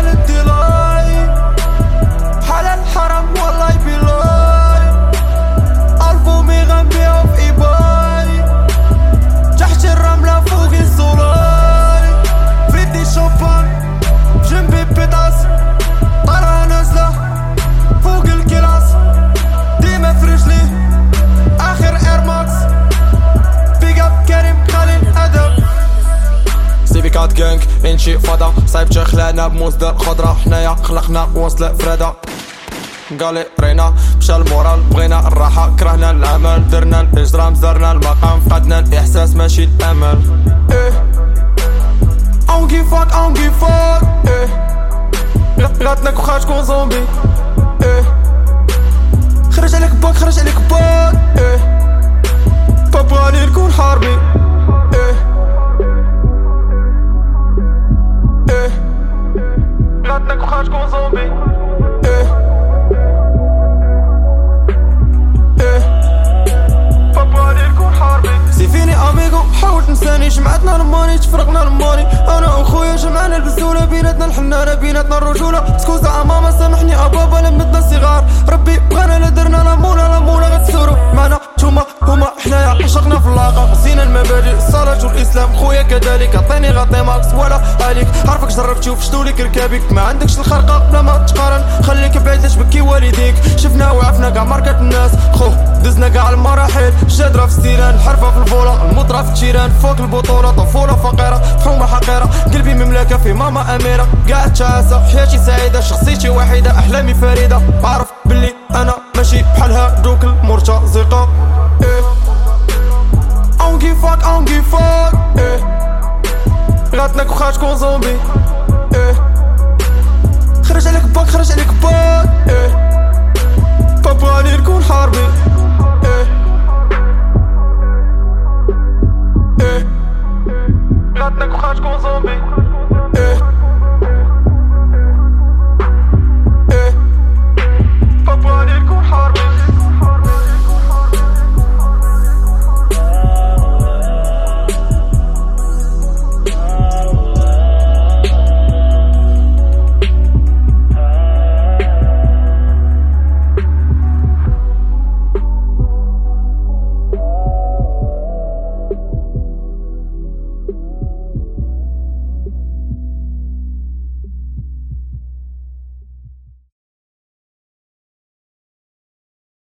على الضلاع على الحرم والله. بنك انشفاضة صايب خلانا بمصدر خضرة حنايا خلقنا وصل فرادة قالي رينا مشى المورال بغينا الراحة كرهنا العمل درنا الإجرام زرنا المقام فقدنا الإحساس ماشي الأمل إيه I don't give fuck إيه غاتنك وخا تكون زومبي إيه خرج عليك باك خرج عليك باك إيه غاتنك وخا تكون زومبي إيه حاول تنساني جمعتنا الماني تفرقنا الماني أنا وخويا جمعنا البزولة بيناتنا الحنانة بيناتنا الرجولة سكوزا ماما سامحني ابابا لمتنا صغار ربي بغانا لا درنا لا مولا لا مولا غتسورو معنا نتوما هما حنايا عشقنا في اللاقة نسينا المبادئ الصلاة والاسلام خويا كذلك جربتي وفشتو لك ركابك ما عندكش الخرقة بلا ما تقارن. خليك بعيد لاش بكي والديك. شفنا وعفنا كاع ماركة الناس. خو دزنا كاع المراحل. شادرة في ستيران. الحرفة في الفولا المطرة في التيران فوق البطولة. طفولة فقيرة. فحومة حقيرة. قلبي مملكة في ماما أميرة. قاعد تعاسة حياتي سعيدة. شخصيتي وحيدة. أحلامي فريدة. بعرف باللي أنا ماشي بحالها دوك إيه. I don't give fuck, fuck. إيه. غاتنك وخا تكون إيه خرج عليك باك خرج عليك باك إيه. بابا نكون حاربي Lat na kuchaczką zombie